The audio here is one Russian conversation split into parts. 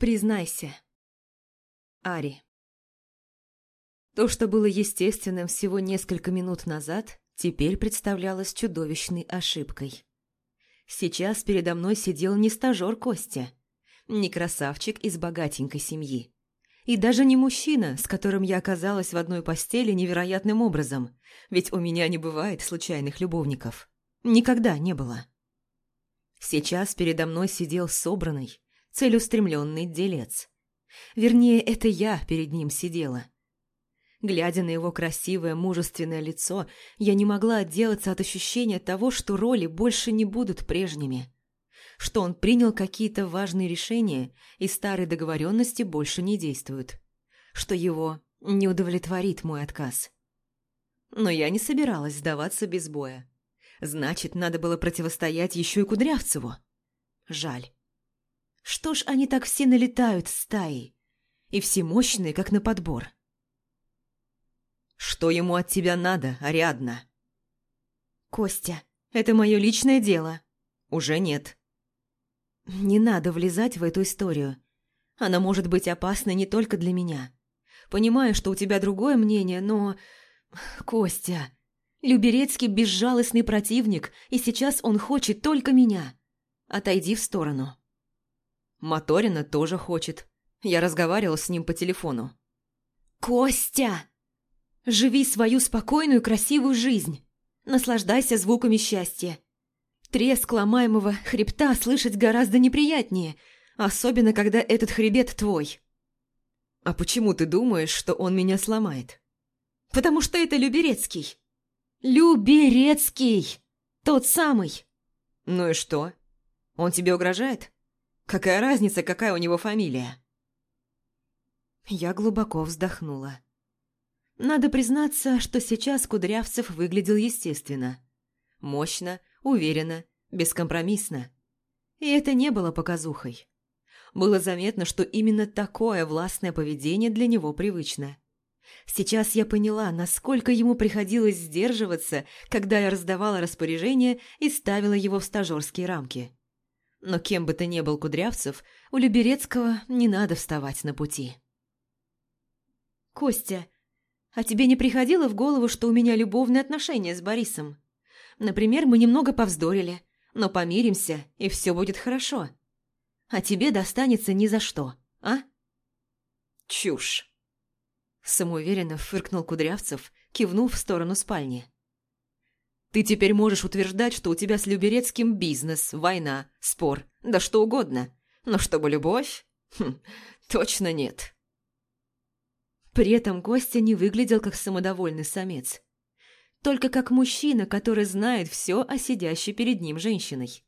Признайся. Ари. То, что было естественным всего несколько минут назад, теперь представлялось чудовищной ошибкой. Сейчас передо мной сидел не стажер Костя, не красавчик из богатенькой семьи. И даже не мужчина, с которым я оказалась в одной постели невероятным образом, ведь у меня не бывает случайных любовников. Никогда не было. Сейчас передо мной сидел собранный, целеустремленный делец. Вернее, это я перед ним сидела. Глядя на его красивое, мужественное лицо, я не могла отделаться от ощущения того, что роли больше не будут прежними. Что он принял какие-то важные решения, и старые договоренности больше не действуют. Что его не удовлетворит мой отказ. Но я не собиралась сдаваться без боя. Значит, надо было противостоять еще и Кудрявцеву. Жаль. Что ж они так все налетают стаей? И все мощные, как на подбор. «Что ему от тебя надо, Ариадна?» «Костя, это мое личное дело». «Уже нет». «Не надо влезать в эту историю. Она может быть опасной не только для меня. Понимаю, что у тебя другое мнение, но... Костя, Люберецкий безжалостный противник, и сейчас он хочет только меня. Отойди в сторону». Моторина тоже хочет. Я разговаривал с ним по телефону. «Костя! Живи свою спокойную красивую жизнь. Наслаждайся звуками счастья. Треск ломаемого хребта слышать гораздо неприятнее, особенно когда этот хребет твой». «А почему ты думаешь, что он меня сломает?» «Потому что это Люберецкий». «Люберецкий! Тот самый!» «Ну и что? Он тебе угрожает?» Какая разница, какая у него фамилия?» Я глубоко вздохнула. Надо признаться, что сейчас Кудрявцев выглядел естественно. Мощно, уверенно, бескомпромиссно. И это не было показухой. Было заметно, что именно такое властное поведение для него привычно. Сейчас я поняла, насколько ему приходилось сдерживаться, когда я раздавала распоряжения и ставила его в стажерские рамки. Но кем бы ты ни был Кудрявцев, у Люберецкого не надо вставать на пути. «Костя, а тебе не приходило в голову, что у меня любовные отношения с Борисом? Например, мы немного повздорили, но помиримся, и все будет хорошо. А тебе достанется ни за что, а?» «Чушь!» Самоуверенно фыркнул Кудрявцев, кивнув в сторону спальни. Ты теперь можешь утверждать, что у тебя с Люберецким бизнес, война, спор, да что угодно. Но чтобы любовь? Хм, точно нет. При этом Костя не выглядел как самодовольный самец. Только как мужчина, который знает все о сидящей перед ним женщиной.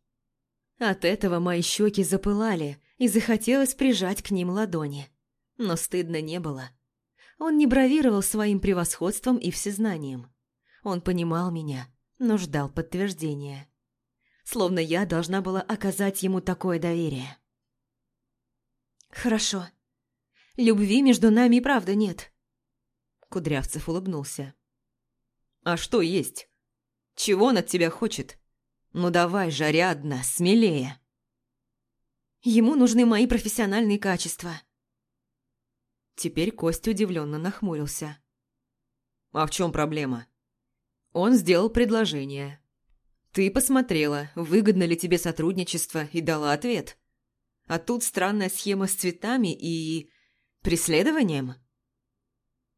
От этого мои щеки запылали, и захотелось прижать к ним ладони. Но стыдно не было. Он не бравировал своим превосходством и всезнанием. Он понимал меня, но ждал подтверждения. Словно я должна была оказать ему такое доверие. «Хорошо. Любви между нами и правда нет». Кудрявцев улыбнулся. «А что есть? Чего он от тебя хочет? Ну давай же, Ариадна, смелее!» «Ему нужны мои профессиональные качества». Теперь Костя удивленно нахмурился. «А в чем проблема?» Он сделал предложение. Ты посмотрела, выгодно ли тебе сотрудничество, и дала ответ. А тут странная схема с цветами и... преследованием.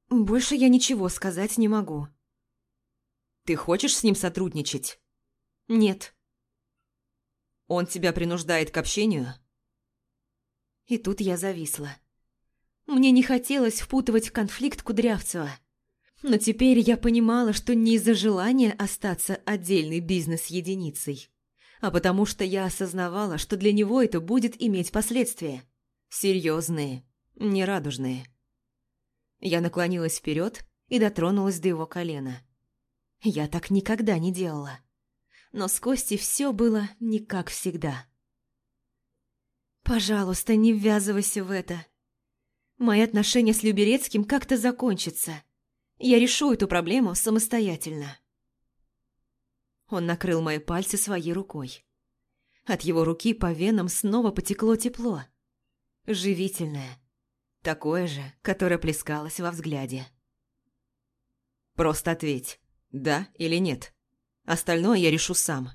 Больше я ничего сказать не могу. Ты хочешь с ним сотрудничать? Нет. Он тебя принуждает к общению? И тут я зависла. Мне не хотелось впутывать в конфликт Кудрявцева. Но теперь я понимала, что не из-за желания остаться отдельной бизнес-единицей, а потому что я осознавала, что для него это будет иметь последствия. Серьезные, нерадужные. Я наклонилась вперед и дотронулась до его колена. Я так никогда не делала. Но с Костей все было не как всегда. «Пожалуйста, не ввязывайся в это. Мои отношения с Люберецким как-то закончатся». Я решу эту проблему самостоятельно. Он накрыл мои пальцы своей рукой. От его руки по венам снова потекло тепло. живительное, такое же, которое плескалось во взгляде. «Просто ответь, да или нет. Остальное я решу сам».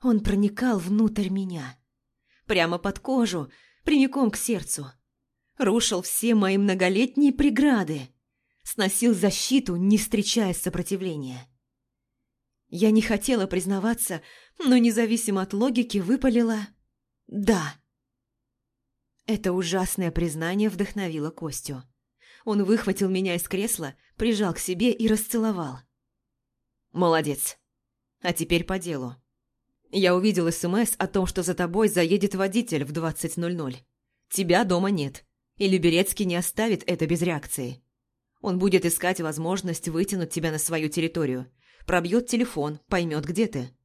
Он проникал внутрь меня, прямо под кожу, прямиком к сердцу. Рушил все мои многолетние преграды, сносил защиту, не встречая сопротивления. Я не хотела признаваться, но независимо от логики выпалила «да». Это ужасное признание вдохновило Костю. Он выхватил меня из кресла, прижал к себе и расцеловал. «Молодец. А теперь по делу. Я увидел СМС о том, что за тобой заедет водитель в 20.00. Тебя дома нет, и Люберецкий не оставит это без реакции. Он будет искать возможность вытянуть тебя на свою территорию, пробьет телефон, поймет, где ты.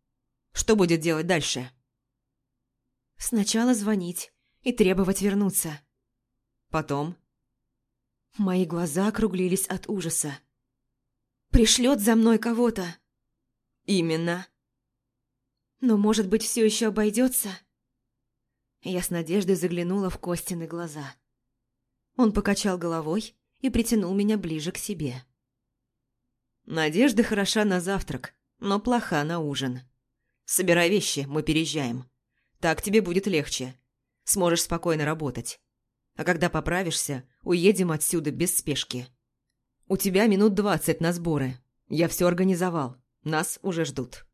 Что будет делать дальше? Сначала звонить и требовать вернуться. Потом? Мои глаза округлились от ужаса. Пришлет за мной кого-то. Именно. Но, может быть, все еще обойдется? Я с надеждой заглянула в Костины глаза. Он покачал головой и притянул меня ближе к себе. Надежда хороша на завтрак, но плоха на ужин. Собирай вещи, мы переезжаем. Так тебе будет легче. Сможешь спокойно работать. А когда поправишься, уедем отсюда без спешки. У тебя минут двадцать на сборы. Я все организовал. Нас уже ждут.